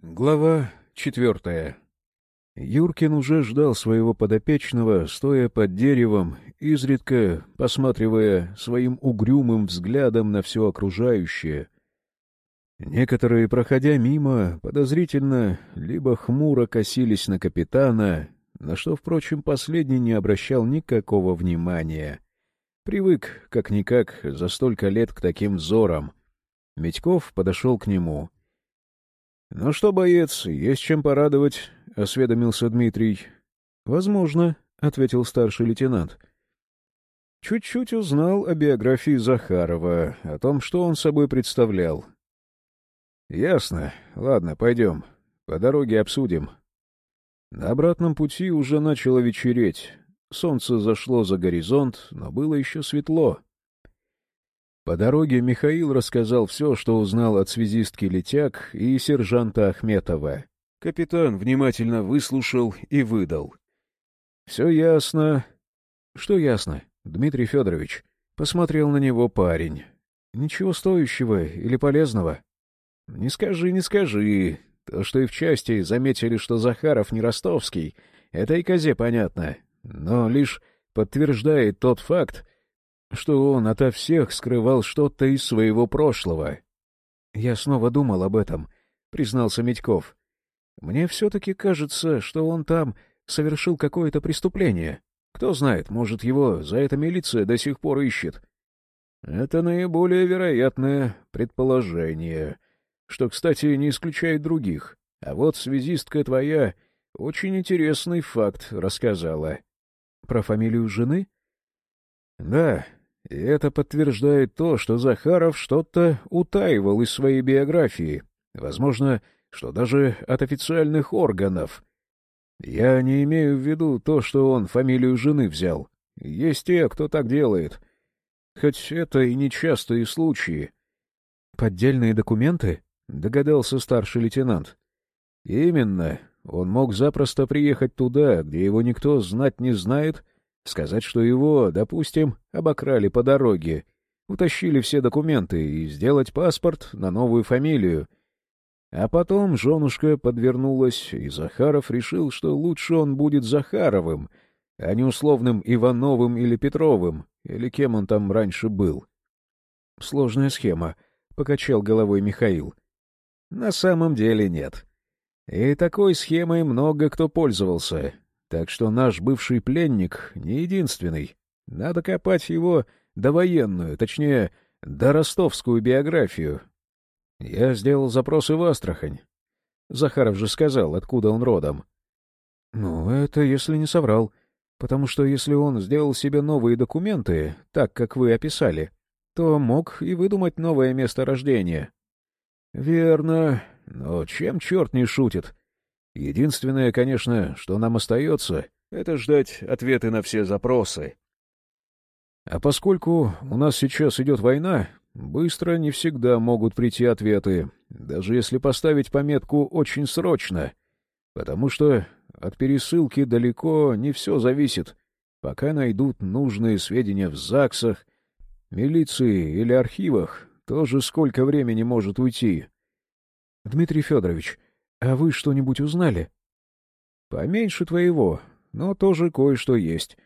Глава четвертая. Юркин уже ждал своего подопечного, стоя под деревом, изредка посматривая своим угрюмым взглядом на все окружающее. Некоторые, проходя мимо, подозрительно либо хмуро косились на капитана, на что, впрочем, последний не обращал никакого внимания. Привык, как-никак, за столько лет к таким взорам. Медьков подошел к нему — «Ну что, боец, есть чем порадовать», — осведомился Дмитрий. «Возможно», — ответил старший лейтенант. Чуть-чуть узнал о биографии Захарова, о том, что он собой представлял. «Ясно. Ладно, пойдем. По дороге обсудим». На обратном пути уже начало вечереть. Солнце зашло за горизонт, но было еще светло. По дороге Михаил рассказал все, что узнал от связистки Летяк и сержанта Ахметова. Капитан внимательно выслушал и выдал. — Все ясно. — Что ясно, Дмитрий Федорович? Посмотрел на него парень. — Ничего стоящего или полезного? — Не скажи, не скажи. То, что и в части заметили, что Захаров не ростовский, это и козе понятно. Но лишь подтверждает тот факт, что он ото всех скрывал что-то из своего прошлого. «Я снова думал об этом», — признался Медьков. «Мне все-таки кажется, что он там совершил какое-то преступление. Кто знает, может, его за это милиция до сих пор ищет». «Это наиболее вероятное предположение, что, кстати, не исключает других. А вот связистка твоя очень интересный факт рассказала». «Про фамилию жены?» «Да, и это подтверждает то, что Захаров что-то утаивал из своей биографии, возможно, что даже от официальных органов. Я не имею в виду то, что он фамилию жены взял. Есть те, кто так делает. Хоть это и нечастые случаи. «Поддельные документы?» — догадался старший лейтенант. «Именно. Он мог запросто приехать туда, где его никто знать не знает, — Сказать, что его, допустим, обокрали по дороге, утащили все документы и сделать паспорт на новую фамилию. А потом женушка подвернулась, и Захаров решил, что лучше он будет Захаровым, а не условным Ивановым или Петровым, или кем он там раньше был. Сложная схема, — покачал головой Михаил. На самом деле нет. И такой схемой много кто пользовался, так что наш бывший пленник не единственный. Надо копать его довоенную, точнее, до ростовскую биографию. Я сделал запросы в Астрахань. Захаров же сказал, откуда он родом. Ну, это если не соврал. Потому что если он сделал себе новые документы, так, как вы описали, то мог и выдумать новое место рождения. Верно. Но чем черт не шутит? Единственное, конечно, что нам остается, это ждать ответы на все запросы. А поскольку у нас сейчас идет война, быстро не всегда могут прийти ответы, даже если поставить пометку «очень срочно», потому что от пересылки далеко не все зависит. Пока найдут нужные сведения в ЗАГСах, милиции или архивах, тоже сколько времени может уйти. — Дмитрий Федорович, а вы что-нибудь узнали? Поменьше твоего, но тоже кое-что есть.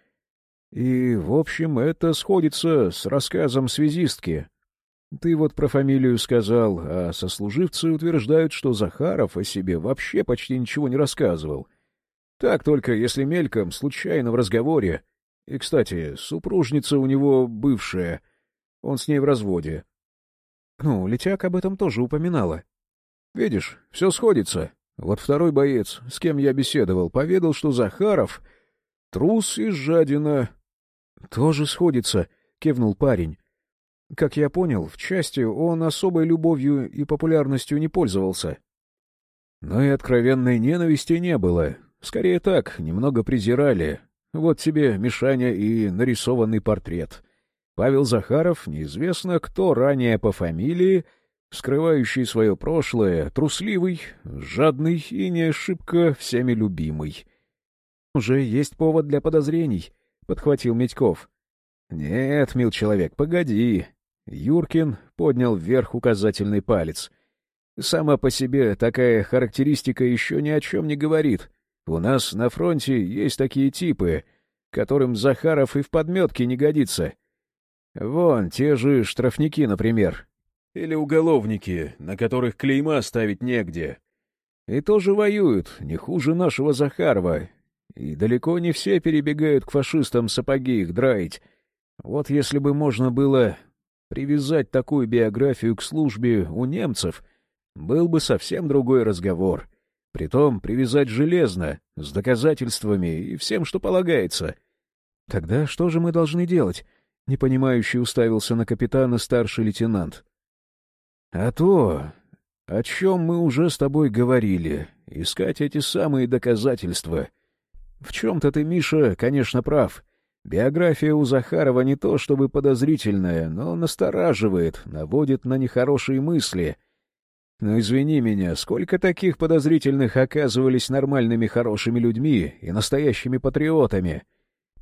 И, в общем, это сходится с рассказом связистки. Ты вот про фамилию сказал, а сослуживцы утверждают, что Захаров о себе вообще почти ничего не рассказывал. Так только, если мельком, случайно в разговоре. И, кстати, супружница у него бывшая. Он с ней в разводе. Ну, Летяк об этом тоже упоминала. Видишь, все сходится. Вот второй боец, с кем я беседовал, поведал, что Захаров — трус и жадина. — Тоже сходится, — кивнул парень. Как я понял, в части он особой любовью и популярностью не пользовался. Но и откровенной ненависти не было. Скорее так, немного презирали. Вот тебе, Мишаня, и нарисованный портрет. Павел Захаров, неизвестно кто ранее по фамилии, — скрывающий свое прошлое, трусливый, жадный и не ошибка всеми любимый. — Уже есть повод для подозрений, — подхватил Медьков. — Нет, мил человек, погоди. Юркин поднял вверх указательный палец. Сама по себе такая характеристика еще ни о чем не говорит. У нас на фронте есть такие типы, которым Захаров и в подметке не годится. Вон, те же штрафники, например. Или уголовники, на которых клейма ставить негде. И тоже воюют, не хуже нашего Захарова. И далеко не все перебегают к фашистам сапоги их драить. Вот если бы можно было привязать такую биографию к службе у немцев — был бы совсем другой разговор. Притом привязать железно, с доказательствами и всем, что полагается. Тогда что же мы должны делать? Непонимающе уставился на капитана старший лейтенант. А то, о чем мы уже с тобой говорили, искать эти самые доказательства. В чем-то ты, Миша, конечно, прав. Биография у Захарова не то чтобы подозрительная, но настораживает, наводит на нехорошие мысли — но извини меня, сколько таких подозрительных оказывались нормальными хорошими людьми и настоящими патриотами?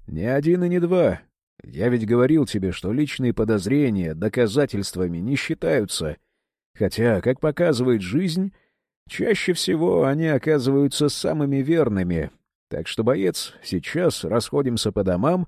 Ни один и не два. Я ведь говорил тебе, что личные подозрения доказательствами не считаются. Хотя, как показывает жизнь, чаще всего они оказываются самыми верными. Так что, боец, сейчас расходимся по домам,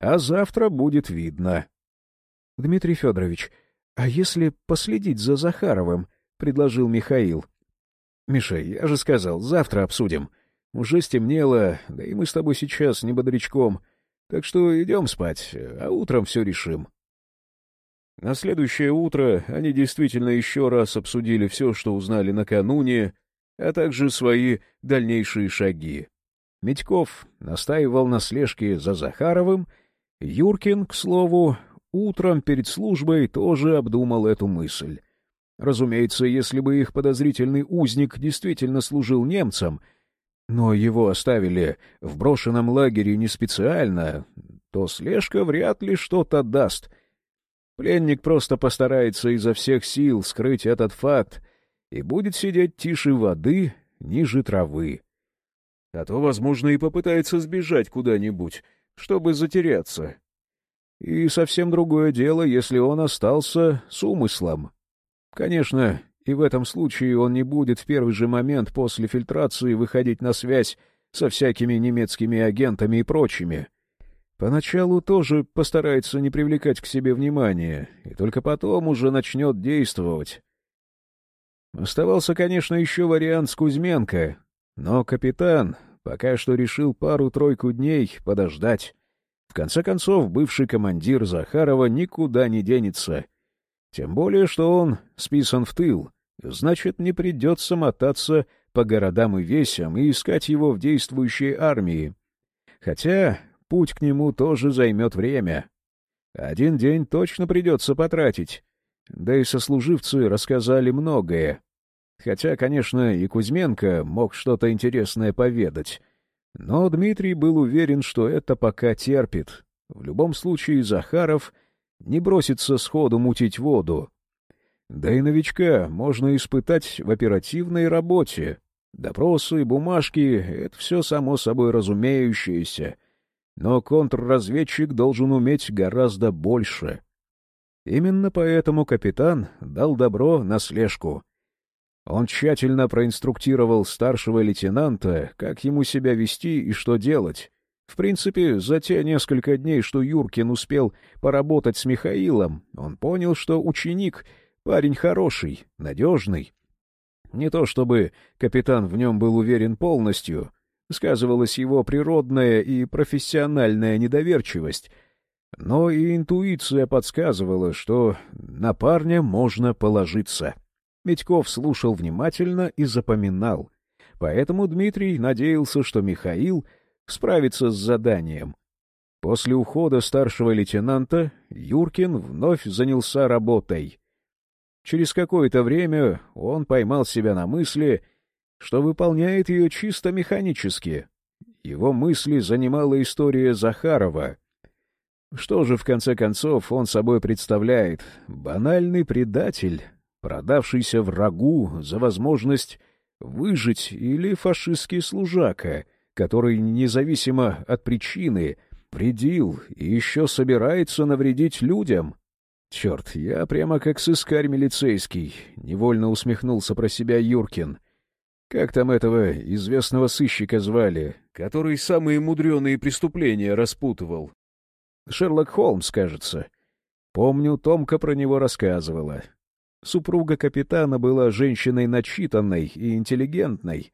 а завтра будет видно. — Дмитрий Федорович, а если последить за Захаровым? предложил Михаил. — Миша, я же сказал, завтра обсудим. Уже стемнело, да и мы с тобой сейчас не бодрячком. Так что идем спать, а утром все решим. На следующее утро они действительно еще раз обсудили все, что узнали накануне, а также свои дальнейшие шаги. Медьков настаивал на слежке за Захаровым, Юркин, к слову, утром перед службой тоже обдумал эту мысль. Разумеется, если бы их подозрительный узник действительно служил немцам, но его оставили в брошенном лагере не специально, то слежка вряд ли что-то даст. Пленник просто постарается изо всех сил скрыть этот факт и будет сидеть тише воды, ниже травы. А то, возможно, и попытается сбежать куда-нибудь, чтобы затеряться. И совсем другое дело, если он остался с умыслом. Конечно, и в этом случае он не будет в первый же момент после фильтрации выходить на связь со всякими немецкими агентами и прочими. Поначалу тоже постарается не привлекать к себе внимания, и только потом уже начнет действовать. Оставался, конечно, еще вариант с Кузьменко, но капитан пока что решил пару-тройку дней подождать. В конце концов, бывший командир Захарова никуда не денется — тем более, что он списан в тыл, значит, не придется мотаться по городам и весям и искать его в действующей армии. Хотя путь к нему тоже займет время. Один день точно придется потратить. Да и сослуживцы рассказали многое. Хотя, конечно, и Кузьменко мог что-то интересное поведать. Но Дмитрий был уверен, что это пока терпит. В любом случае Захаров не бросится сходу мутить воду. Да и новичка можно испытать в оперативной работе. Допросы, бумажки — это все само собой разумеющееся. Но контрразведчик должен уметь гораздо больше. Именно поэтому капитан дал добро на слежку. Он тщательно проинструктировал старшего лейтенанта, как ему себя вести и что делать, в принципе, за те несколько дней, что Юркин успел поработать с Михаилом, он понял, что ученик — парень хороший, надежный. Не то чтобы капитан в нем был уверен полностью, сказывалась его природная и профессиональная недоверчивость, но и интуиция подсказывала, что на парня можно положиться. Медьков слушал внимательно и запоминал, поэтому Дмитрий надеялся, что Михаил — справиться с заданием. После ухода старшего лейтенанта Юркин вновь занялся работой. Через какое-то время он поймал себя на мысли, что выполняет ее чисто механически. Его мысли занимала история Захарова. Что же, в конце концов, он собой представляет? Банальный предатель, продавшийся врагу за возможность выжить или фашистский служака — который, независимо от причины, вредил и еще собирается навредить людям. Черт, я прямо как сыскарь милицейский, — невольно усмехнулся про себя Юркин. Как там этого известного сыщика звали, который самые мудреные преступления распутывал? Шерлок Холмс, кажется. Помню, Томка про него рассказывала. Супруга капитана была женщиной начитанной и интеллигентной.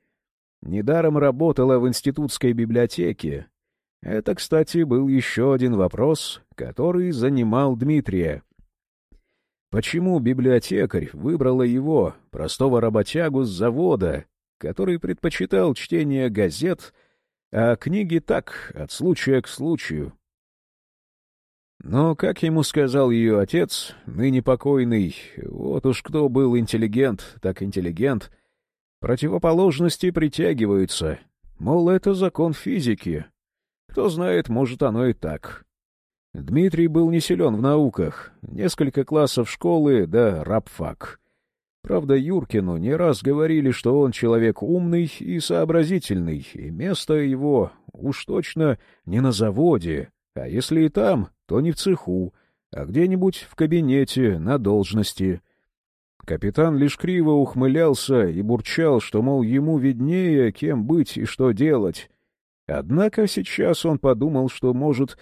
Недаром работала в институтской библиотеке. Это, кстати, был еще один вопрос, который занимал Дмитрия. Почему библиотекарь выбрала его, простого работягу с завода, который предпочитал чтение газет, а книги так, от случая к случаю? Но, как ему сказал ее отец, ныне покойный, вот уж кто был интеллигент, так интеллигент, противоположности притягиваются, мол, это закон физики. Кто знает, может, оно и так. Дмитрий был не силен в науках, несколько классов школы да рабфак. Правда, Юркину не раз говорили, что он человек умный и сообразительный, и место его уж точно не на заводе, а если и там, то не в цеху, а где-нибудь в кабинете на должности. Капитан лишь криво ухмылялся и бурчал, что, мол, ему виднее, кем быть и что делать. Однако сейчас он подумал, что, может,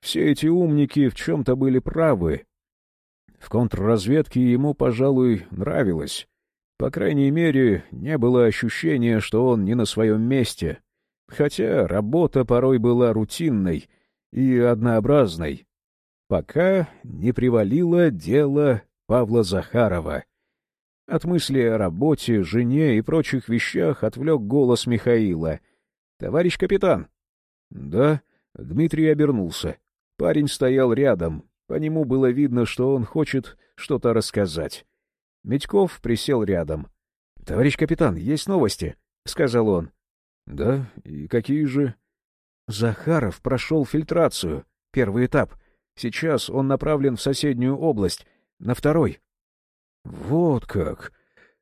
все эти умники в чем-то были правы. В контрразведке ему, пожалуй, нравилось. По крайней мере, не было ощущения, что он не на своем месте. Хотя работа порой была рутинной и однообразной. Пока не привалило дело Павла Захарова. От мысли о работе, жене и прочих вещах отвлек голос Михаила. — Товарищ капитан! — Да. Дмитрий обернулся. Парень стоял рядом. По нему было видно, что он хочет что-то рассказать. Медьков присел рядом. — Товарищ капитан, есть новости? — сказал он. — Да, и какие же? Захаров прошел фильтрацию, первый этап. Сейчас он направлен в соседнюю область, на второй. — Вот как!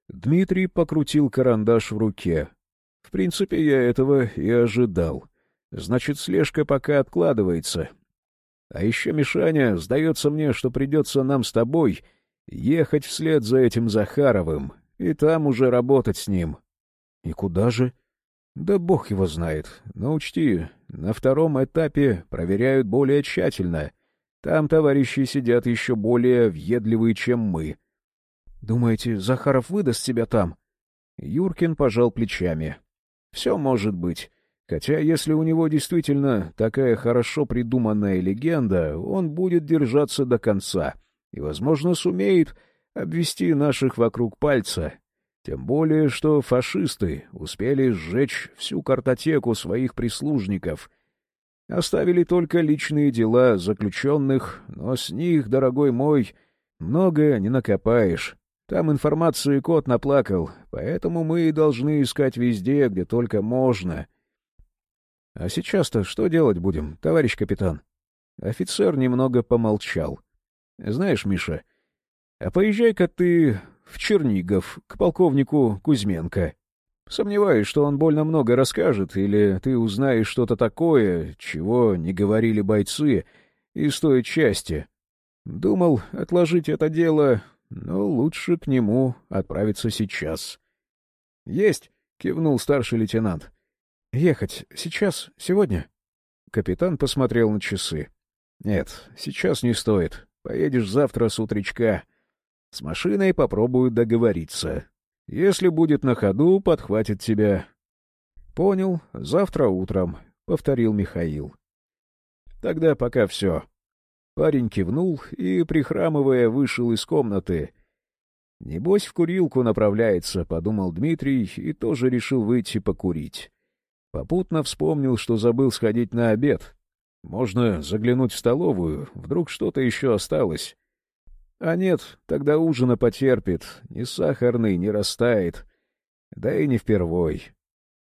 Дмитрий покрутил карандаш в руке. В принципе, я этого и ожидал. Значит, слежка пока откладывается, а еще, Мишаня, сдается мне, что придется нам с тобой ехать вслед за этим Захаровым и там уже работать с ним. И куда же? Да бог его знает. Но учти, на втором этапе проверяют более тщательно. Там товарищи сидят еще более въедливые, чем мы. Думаете, Захаров выдаст себя там? Юркин пожал плечами. Все может быть. Хотя, если у него действительно такая хорошо придуманная легенда, он будет держаться до конца и, возможно, сумеет обвести наших вокруг пальца. Тем более, что фашисты успели сжечь всю картотеку своих прислужников. Оставили только личные дела заключенных, но с них, дорогой мой, много не накопаешь. Там информации кот наплакал, поэтому мы и должны искать везде, где только можно — а сейчас-то что делать будем, товарищ капитан? Офицер немного помолчал. Знаешь, Миша, а поезжай-ка ты в Чернигов к полковнику Кузьменко. Сомневаюсь, что он больно много расскажет, или ты узнаешь что-то такое, чего не говорили бойцы из той части. Думал отложить это дело, но лучше к нему отправиться сейчас. — Есть! — кивнул старший лейтенант. Ехать сейчас, сегодня? Капитан посмотрел на часы. Нет, сейчас не стоит. Поедешь завтра с утречка. С машиной попробую договориться. Если будет на ходу, подхватит тебя. Понял, завтра утром, повторил Михаил. Тогда пока все. Парень кивнул и, прихрамывая, вышел из комнаты. «Небось, в курилку направляется», — подумал Дмитрий и тоже решил выйти покурить. Попутно вспомнил, что забыл сходить на обед. Можно заглянуть в столовую, вдруг что-то еще осталось. А нет, тогда ужина потерпит, ни сахарный не растает. Да и не впервой.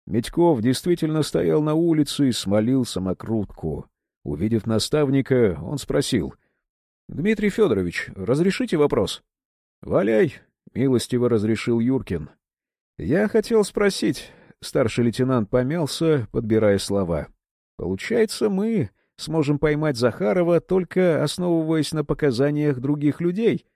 Медьков действительно стоял на улице и смолил самокрутку. Увидев наставника, он спросил. — Дмитрий Федорович, разрешите вопрос? — Валяй, — милостиво разрешил Юркин. — Я хотел спросить, Старший лейтенант помялся, подбирая слова. «Получается, мы сможем поймать Захарова, только основываясь на показаниях других людей.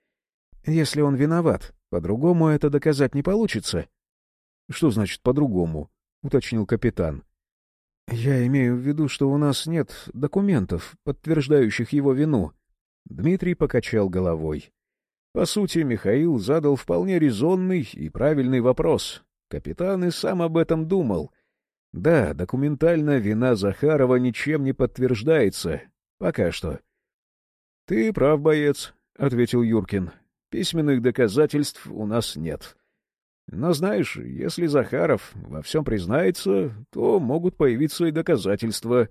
Если он виноват, по-другому это доказать не получится. — Что значит «по-другому»? — уточнил капитан. — Я имею в виду, что у нас нет документов, подтверждающих его вину. Дмитрий покачал головой. По сути, Михаил задал вполне резонный и правильный вопрос. Капитан и сам об этом думал. Да, документально вина Захарова ничем не подтверждается. Пока что. — Ты прав, боец, — ответил Юркин. — Письменных доказательств у нас нет. Но знаешь, если Захаров во всем признается, то могут появиться и доказательства.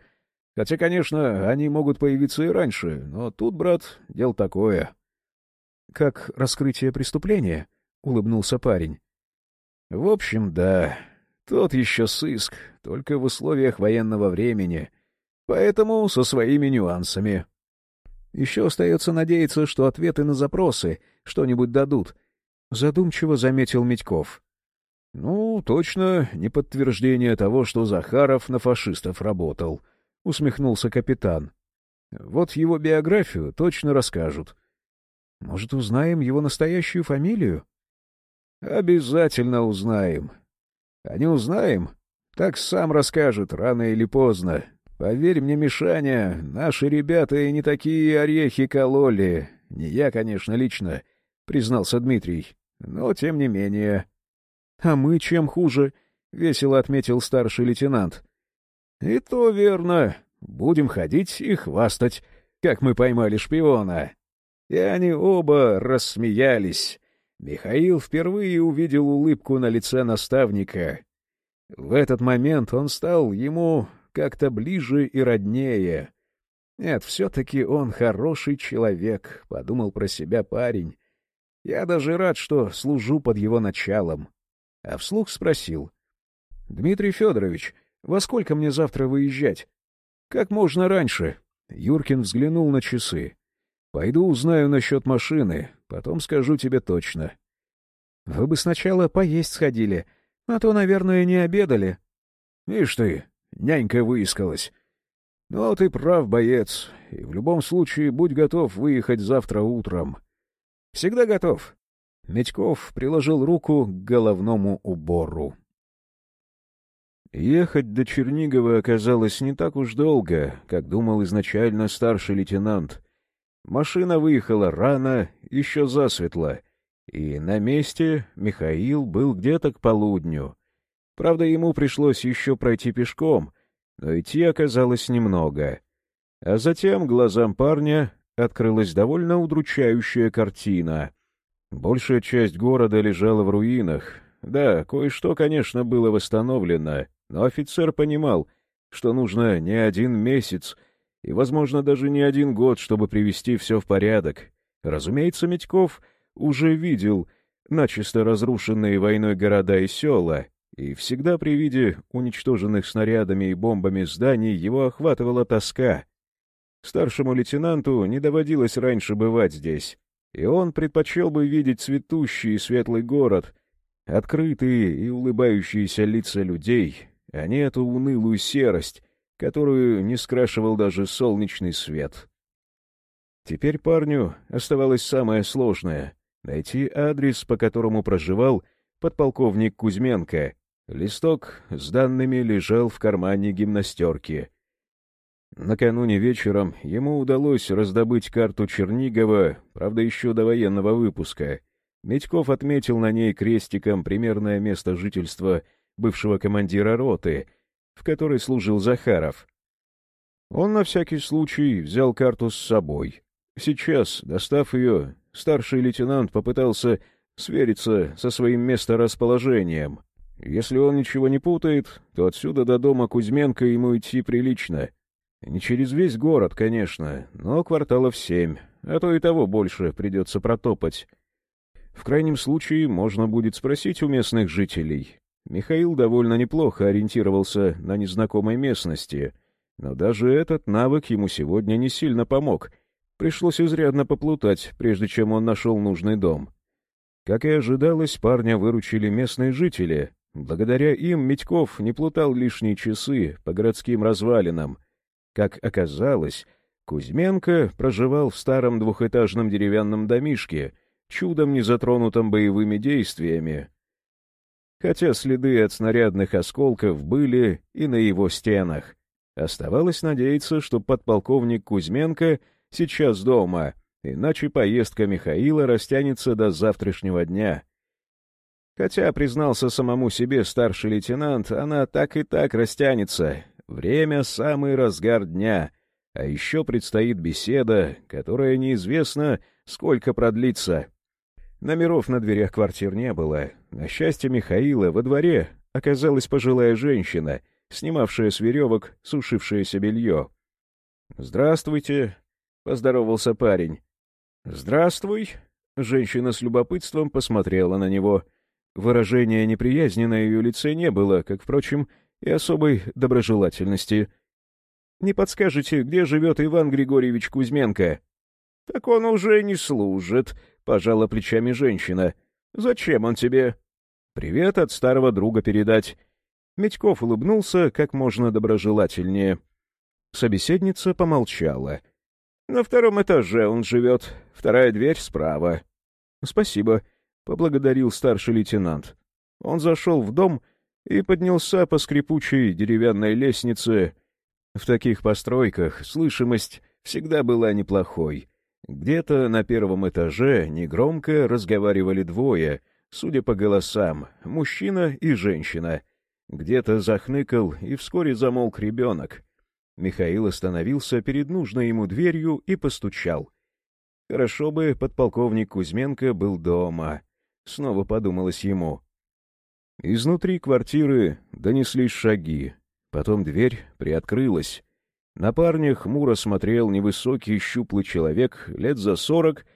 Хотя, конечно, они могут появиться и раньше, но тут, брат, дело такое. — Как раскрытие преступления? — улыбнулся парень. — В общем, да. Тот еще сыск, только в условиях военного времени. Поэтому со своими нюансами. Еще остается надеяться, что ответы на запросы что-нибудь дадут. Задумчиво заметил Медьков. — Ну, точно, не подтверждение того, что Захаров на фашистов работал, — усмехнулся капитан. — Вот его биографию точно расскажут. Может, узнаем его настоящую фамилию? — Обязательно узнаем. А не узнаем, так сам расскажет рано или поздно. Поверь мне, Мишаня, наши ребята и не такие орехи кололи. Не я, конечно, лично, — признался Дмитрий. Но тем не менее. — А мы чем хуже? — весело отметил старший лейтенант. — И то верно. Будем ходить и хвастать, как мы поймали шпиона. И они оба рассмеялись. Михаил впервые увидел улыбку на лице наставника. В этот момент он стал ему как-то ближе и роднее. Нет, все-таки он хороший человек, — подумал про себя парень. Я даже рад, что служу под его началом. А вслух спросил. — Дмитрий Федорович, во сколько мне завтра выезжать? — Как можно раньше. Юркин взглянул на часы. Пойду узнаю насчет машины, потом скажу тебе точно. — Вы бы сначала поесть сходили, а то, наверное, не обедали. — Ишь ты, нянька выискалась. — Ну, ты прав, боец, и в любом случае будь готов выехать завтра утром. — Всегда готов. Медьков приложил руку к головному убору. Ехать до Чернигова оказалось не так уж долго, как думал изначально старший лейтенант. Машина выехала рано, еще засветло, и на месте Михаил был где-то к полудню. Правда, ему пришлось еще пройти пешком, но идти оказалось немного. А затем глазам парня открылась довольно удручающая картина. Большая часть города лежала в руинах. Да, кое-что, конечно, было восстановлено, но офицер понимал, что нужно не один месяц — и, возможно, даже не один год, чтобы привести все в порядок. Разумеется, Медьков уже видел начисто разрушенные войной города и села, и всегда при виде уничтоженных снарядами и бомбами зданий его охватывала тоска. Старшему лейтенанту не доводилось раньше бывать здесь, и он предпочел бы видеть цветущий и светлый город, открытые и улыбающиеся лица людей, а не эту унылую серость, которую не скрашивал даже солнечный свет. Теперь парню оставалось самое сложное — найти адрес, по которому проживал подполковник Кузьменко. Листок с данными лежал в кармане гимнастерки. Накануне вечером ему удалось раздобыть карту Чернигова, правда, еще до военного выпуска. Медьков отметил на ней крестиком примерное место жительства бывшего командира роты — в которой служил Захаров. Он на всякий случай взял карту с собой. Сейчас, достав ее, старший лейтенант попытался свериться со своим месторасположением. Если он ничего не путает, то отсюда до дома Кузьменко ему идти прилично. Не через весь город, конечно, но кварталов семь, а то и того больше придется протопать. В крайнем случае можно будет спросить у местных жителей, Михаил довольно неплохо ориентировался на незнакомой местности, но даже этот навык ему сегодня не сильно помог. Пришлось изрядно поплутать, прежде чем он нашел нужный дом. Как и ожидалось, парня выручили местные жители. Благодаря им Митьков не плутал лишние часы по городским развалинам. Как оказалось, Кузьменко проживал в старом двухэтажном деревянном домишке, чудом не затронутом боевыми действиями, хотя следы от снарядных осколков были и на его стенах. Оставалось надеяться, что подполковник Кузьменко сейчас дома, иначе поездка Михаила растянется до завтрашнего дня. Хотя, признался самому себе старший лейтенант, она так и так растянется. Время — самый разгар дня, а еще предстоит беседа, которая неизвестно, сколько продлится. Номеров на дверях квартир не было. На счастье Михаила во дворе оказалась пожилая женщина, снимавшая с веревок сушившееся белье. «Здравствуйте», — поздоровался парень. «Здравствуй», — женщина с любопытством посмотрела на него. Выражения неприязни на ее лице не было, как, впрочем, и особой доброжелательности. «Не подскажете, где живет Иван Григорьевич Кузьменко?» «Так он уже не служит», — пожала плечами женщина. «Зачем он тебе?» «Привет от старого друга передать». Медьков улыбнулся как можно доброжелательнее. Собеседница помолчала. «На втором этаже он живет. Вторая дверь справа». «Спасибо», — поблагодарил старший лейтенант. Он зашел в дом и поднялся по скрипучей деревянной лестнице. В таких постройках слышимость всегда была неплохой — где-то на первом этаже негромко разговаривали двое, судя по голосам, мужчина и женщина. Где-то захныкал и вскоре замолк ребенок. Михаил остановился перед нужной ему дверью и постучал. Хорошо бы подполковник Кузьменко был дома. Снова подумалось ему. Изнутри квартиры донеслись шаги. Потом дверь приоткрылась. На парня хмуро смотрел невысокий щуплый человек лет за сорок,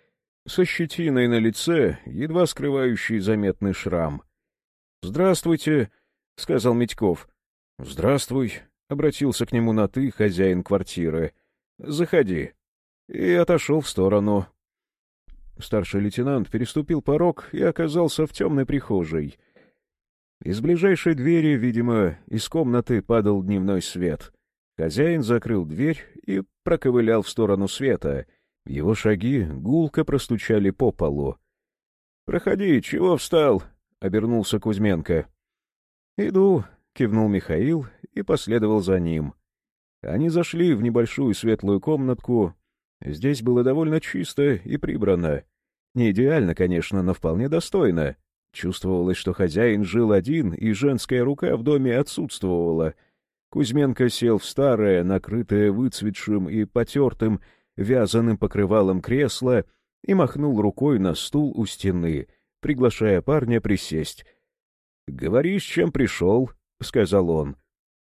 со щетиной на лице, едва скрывающий заметный шрам. «Здравствуйте», — сказал Митьков. «Здравствуй», — обратился к нему на «ты» хозяин квартиры. «Заходи». И отошел в сторону. Старший лейтенант переступил порог и оказался в темной прихожей. Из ближайшей двери, видимо, из комнаты падал дневной свет — Хозяин закрыл дверь и проковылял в сторону света. Его шаги гулко простучали по полу. — Проходи, чего встал? — обернулся Кузьменко. — Иду, — кивнул Михаил и последовал за ним. Они зашли в небольшую светлую комнатку. Здесь было довольно чисто и прибрано. Не идеально, конечно, но вполне достойно. Чувствовалось, что хозяин жил один, и женская рука в доме отсутствовала — Кузьменко сел в старое, накрытое выцветшим и потертым вязаным покрывалом кресло и махнул рукой на стул у стены, приглашая парня присесть. — Говори, с чем пришел, — сказал он.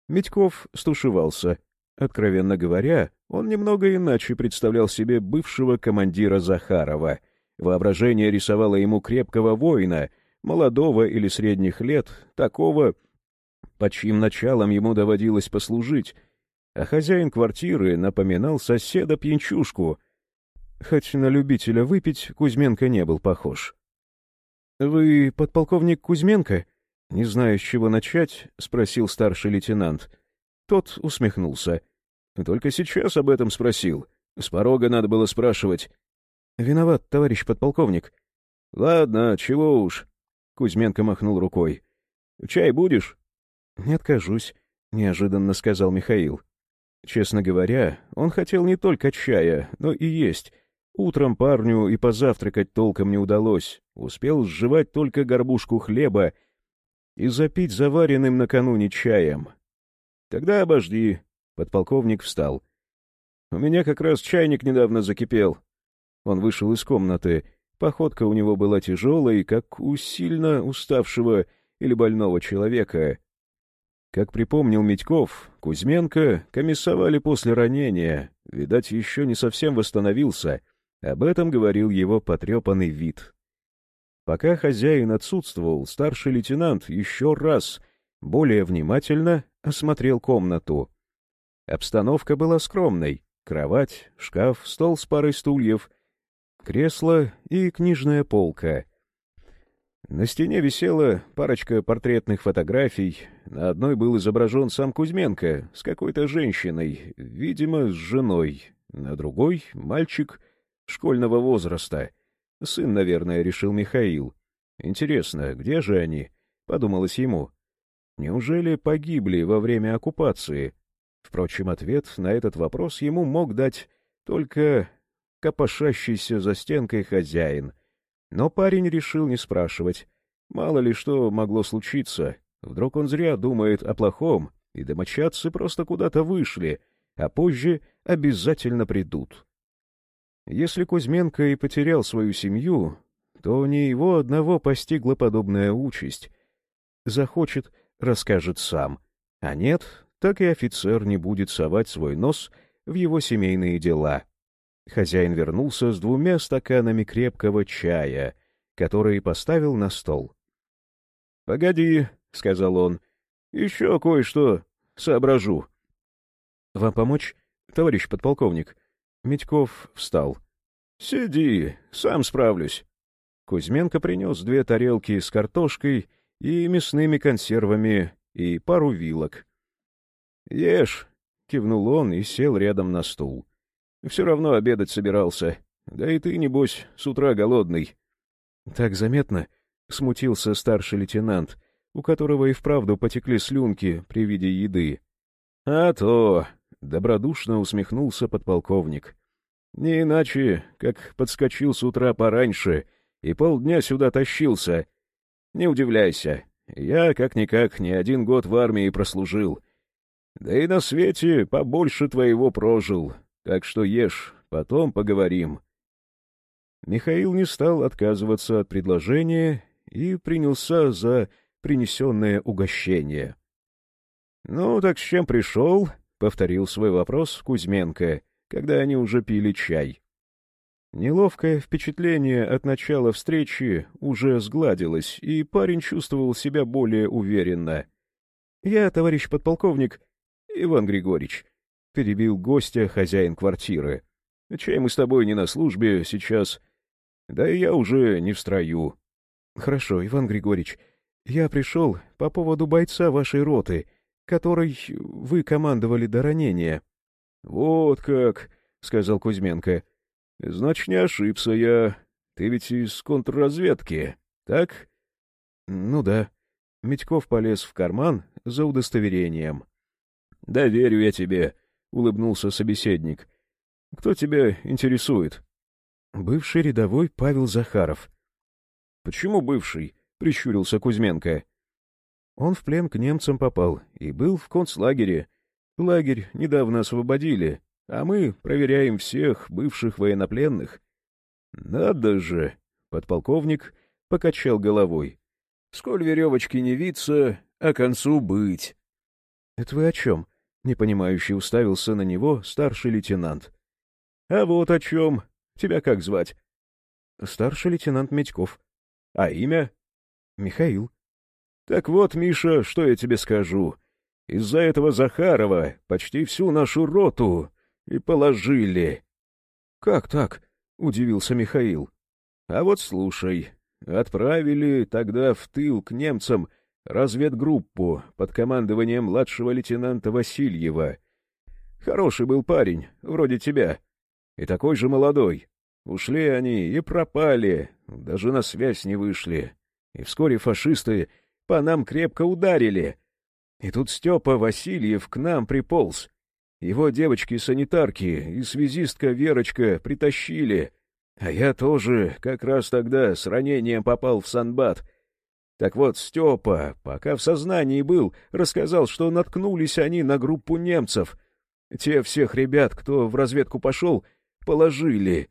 Медьков стушевался. Откровенно говоря, он немного иначе представлял себе бывшего командира Захарова. Воображение рисовало ему крепкого воина, молодого или средних лет, такого, под чьим началом ему доводилось послужить, а хозяин квартиры напоминал соседа-пьянчушку, хоть на любителя выпить Кузьменко не был похож. — Вы подполковник Кузьменко? — Не знаю, с чего начать, — спросил старший лейтенант. Тот усмехнулся. — Только сейчас об этом спросил. С порога надо было спрашивать. — Виноват, товарищ подполковник. — Ладно, чего уж. Кузьменко махнул рукой. — Чай будешь? «Не откажусь», — неожиданно сказал Михаил. Честно говоря, он хотел не только чая, но и есть. Утром парню и позавтракать толком не удалось. Успел сживать только горбушку хлеба и запить заваренным накануне чаем. «Тогда обожди», — подполковник встал. «У меня как раз чайник недавно закипел». Он вышел из комнаты. Походка у него была тяжелой, как у сильно уставшего или больного человека. Как припомнил Митьков, Кузьменко комиссовали после ранения, видать, еще не совсем восстановился. Об этом говорил его потрепанный вид. Пока хозяин отсутствовал, старший лейтенант еще раз, более внимательно, осмотрел комнату. Обстановка была скромной. Кровать, шкаф, стол с парой стульев, кресло и книжная полка — на стене висела парочка портретных фотографий, На одной был изображен сам Кузьменко с какой-то женщиной, видимо, с женой. На другой — мальчик школьного возраста. Сын, наверное, решил Михаил. Интересно, где же они? — подумалось ему. Неужели погибли во время оккупации? Впрочем, ответ на этот вопрос ему мог дать только копошащийся за стенкой хозяин. Но парень решил не спрашивать. Мало ли что могло случиться. Вдруг он зря думает о плохом, и домочадцы просто куда-то вышли, а позже обязательно придут. Если Кузьменко и потерял свою семью, то не его одного постигла подобная участь. Захочет — расскажет сам, а нет, так и офицер не будет совать свой нос в его семейные дела. Хозяин вернулся с двумя стаканами крепкого чая, которые поставил на стол. — Погоди, — сказал он, — еще кое-что соображу. — Вам помочь, товарищ подполковник? Медьков встал. — Сиди, сам справлюсь. Кузьменко принес две тарелки с картошкой и мясными консервами и пару вилок. — Ешь, — кивнул он и сел рядом на стул. — Все равно обедать собирался. Да и ты, небось, с утра голодный. — Так заметно, — смутился старший лейтенант, у которого и вправду потекли слюнки при виде еды. — А то! — добродушно усмехнулся подполковник. — Не иначе, как подскочил с утра пораньше и полдня сюда тащился. Не удивляйся, я, как-никак, не один год в армии прослужил. Да и на свете побольше твоего прожил, так что ешь, потом поговорим. Михаил не стал отказываться от предложения и принялся за принесенное угощение. — Ну, так с чем пришел? — повторил свой вопрос Кузьменко, когда они уже пили чай. Неловкое впечатление от начала встречи уже сгладилось, и парень чувствовал себя более уверенно. — Я, товарищ подполковник, Иван Григорьевич, — перебил гостя хозяин квартиры. — Чай мы с тобой не на службе сейчас, да и я уже не в строю. — Хорошо, Иван Григорьевич, я пришел по поводу бойца вашей роты, которой вы командовали до ранения. — Вот как, — сказал Кузьменко. — Значит, не ошибся я. Ты ведь из контрразведки, так? — Ну да. Медьков полез в карман за удостоверением. — Да верю я тебе, — улыбнулся собеседник. — Кто тебя интересует? — Бывший рядовой Павел Захаров. — Почему бывший? — прищурился Кузьменко. Он в плен к немцам попал и был в концлагере. Лагерь недавно освободили, а мы проверяем всех бывших военнопленных. — Надо же! — подполковник покачал головой. — Сколь веревочки не виться, а концу быть. — Это вы о чем? — непонимающе уставился на него старший лейтенант. — А вот о чем. Тебя как звать? — Старший лейтенант Медьков. — А имя? — Михаил. — Так вот, Миша, что я тебе скажу. Из-за этого Захарова почти всю нашу роту и положили. — Как так? — удивился Михаил. — А вот слушай. Отправили тогда в тыл к немцам разведгруппу под командованием младшего лейтенанта Васильева. Хороший был парень, вроде тебя. И такой же молодой. Ушли они и пропали, даже на связь не вышли. И вскоре фашисты по нам крепко ударили. И тут Степа Васильев к нам приполз. Его девочки-санитарки и связистка Верочка притащили. А я тоже как раз тогда с ранением попал в санбат — так вот, Степа, пока в сознании был, рассказал, что наткнулись они на группу немцев. Те всех ребят, кто в разведку пошел, положили.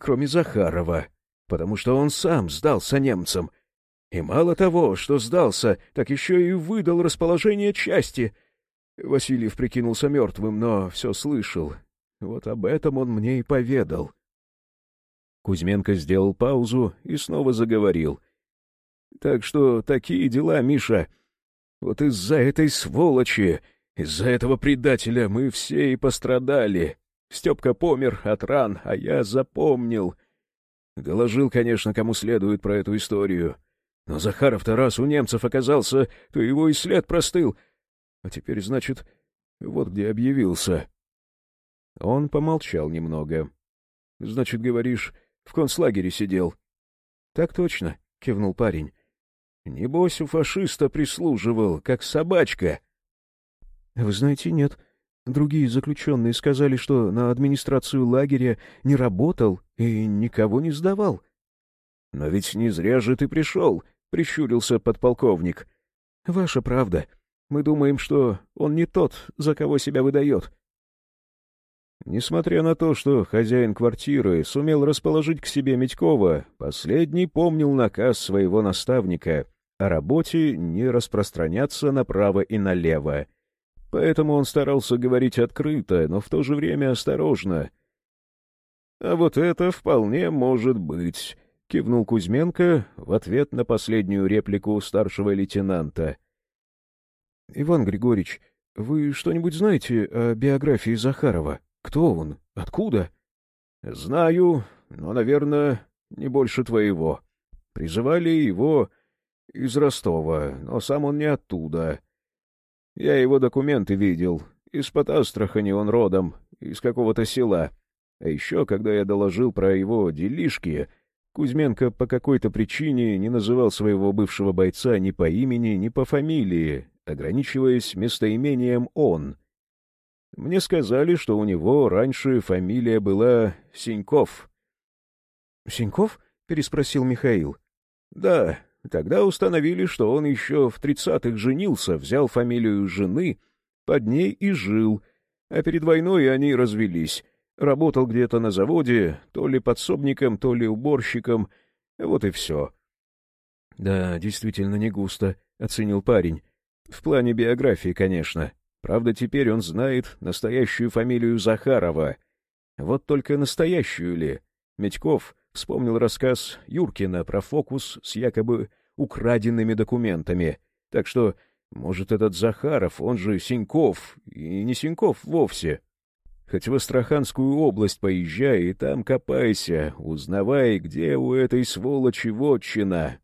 Кроме Захарова, потому что он сам сдался немцам. И мало того, что сдался, так еще и выдал расположение части. Васильев прикинулся мертвым, но все слышал. Вот об этом он мне и поведал. Кузьменко сделал паузу и снова заговорил — так что такие дела, Миша. Вот из-за этой сволочи, из-за этого предателя мы все и пострадали. Степка помер от ран, а я запомнил. Доложил, конечно, кому следует про эту историю. Но Захаров-то раз у немцев оказался, то его и след простыл. А теперь, значит, вот где объявился. Он помолчал немного. — Значит, говоришь, в концлагере сидел? — Так точно, — кивнул парень. — Небось, у фашиста прислуживал, как собачка. — Вы знаете, нет. Другие заключенные сказали, что на администрацию лагеря не работал и никого не сдавал. — Но ведь не зря же ты пришел, — прищурился подполковник. — Ваша правда. Мы думаем, что он не тот, за кого себя выдает. Несмотря на то, что хозяин квартиры сумел расположить к себе Медькова, последний помнил наказ своего наставника о работе не распространяться направо и налево. Поэтому он старался говорить открыто, но в то же время осторожно. — А вот это вполне может быть, — кивнул Кузьменко в ответ на последнюю реплику старшего лейтенанта. — Иван Григорьевич, вы что-нибудь знаете о биографии Захарова? Кто он? Откуда? — Знаю, но, наверное, не больше твоего. Призывали его из Ростова, но сам он не оттуда. Я его документы видел. Из-под Астрахани он родом, из какого-то села. А еще, когда я доложил про его делишки, Кузьменко по какой-то причине не называл своего бывшего бойца ни по имени, ни по фамилии, ограничиваясь местоимением «он». Мне сказали, что у него раньше фамилия была Синьков. — Синьков? — переспросил Михаил. — Да, тогда установили, что он еще в тридцатых женился, взял фамилию жены, под ней и жил, а перед войной они развелись. Работал где-то на заводе, то ли подсобником, то ли уборщиком, вот и все. — Да, действительно не густо, — оценил парень. — В плане биографии, конечно. Правда, теперь он знает настоящую фамилию Захарова. Вот только настоящую ли? Медьков вспомнил рассказ Юркина про фокус с якобы украденными документами. Так что, может, этот Захаров, он же Синьков, и не Синьков вовсе. Хоть в Астраханскую область поезжай и там копайся, узнавай, где у этой сволочи вотчина.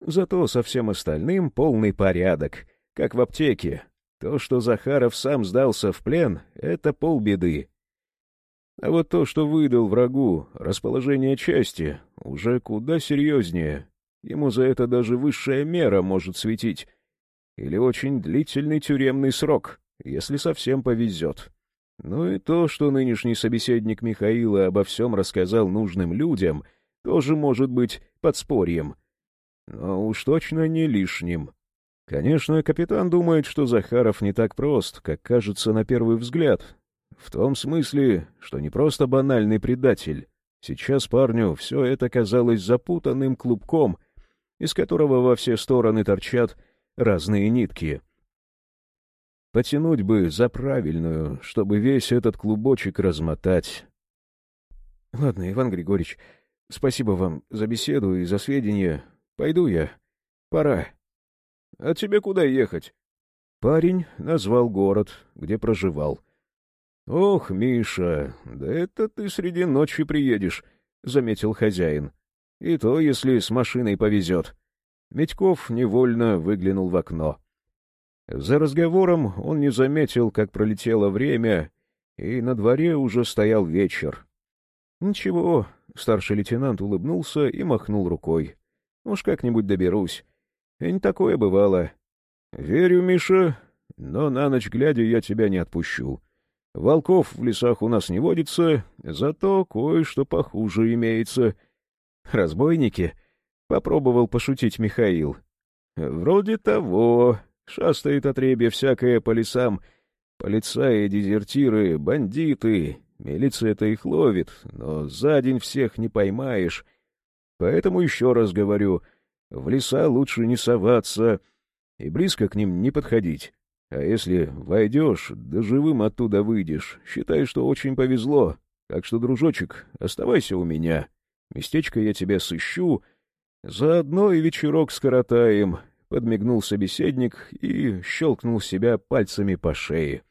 Зато со всем остальным полный порядок, как в аптеке, то, что Захаров сам сдался в плен, — это полбеды. А вот то, что выдал врагу расположение части, уже куда серьезнее. Ему за это даже высшая мера может светить. Или очень длительный тюремный срок, если совсем повезет. Ну и то, что нынешний собеседник Михаила обо всем рассказал нужным людям, тоже может быть подспорьем. Но уж точно не лишним. Конечно, капитан думает, что Захаров не так прост, как кажется на первый взгляд. В том смысле, что не просто банальный предатель. Сейчас парню все это казалось запутанным клубком, из которого во все стороны торчат разные нитки. Потянуть бы за правильную, чтобы весь этот клубочек размотать. — Ладно, Иван Григорьевич, спасибо вам за беседу и за сведения. Пойду я. Пора. — А тебе куда ехать? Парень назвал город, где проживал. — Ох, Миша, да это ты среди ночи приедешь, — заметил хозяин. — И то, если с машиной повезет. Медьков невольно выглянул в окно. За разговором он не заметил, как пролетело время, и на дворе уже стоял вечер. — Ничего, — старший лейтенант улыбнулся и махнул рукой. — Уж как-нибудь доберусь. И не такое бывало. Верю, Миша, но на ночь глядя я тебя не отпущу. Волков в лесах у нас не водится, зато кое-что похуже имеется. Разбойники? Попробовал пошутить Михаил. Вроде того. Шастает отребье всякое по лесам. Полицаи, дезертиры, бандиты. Милиция-то их ловит, но за день всех не поймаешь. Поэтому еще раз говорю — в леса лучше не соваться и близко к ним не подходить. А если войдешь, да живым оттуда выйдешь, считай, что очень повезло. Так что, дружочек, оставайся у меня. Местечко я тебе сыщу. Заодно и вечерок скоротаем, — подмигнул собеседник и щелкнул себя пальцами по шее.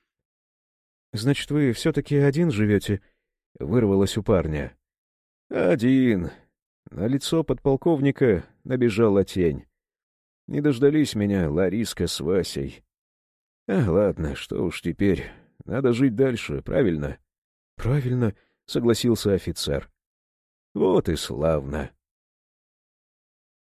— Значит, вы все-таки один живете? — вырвалось у парня. — Один. На лицо подполковника набежала тень. Не дождались меня Лариска с Васей. А, ладно, что уж теперь. Надо жить дальше, правильно? — Правильно, — согласился офицер. — Вот и славно.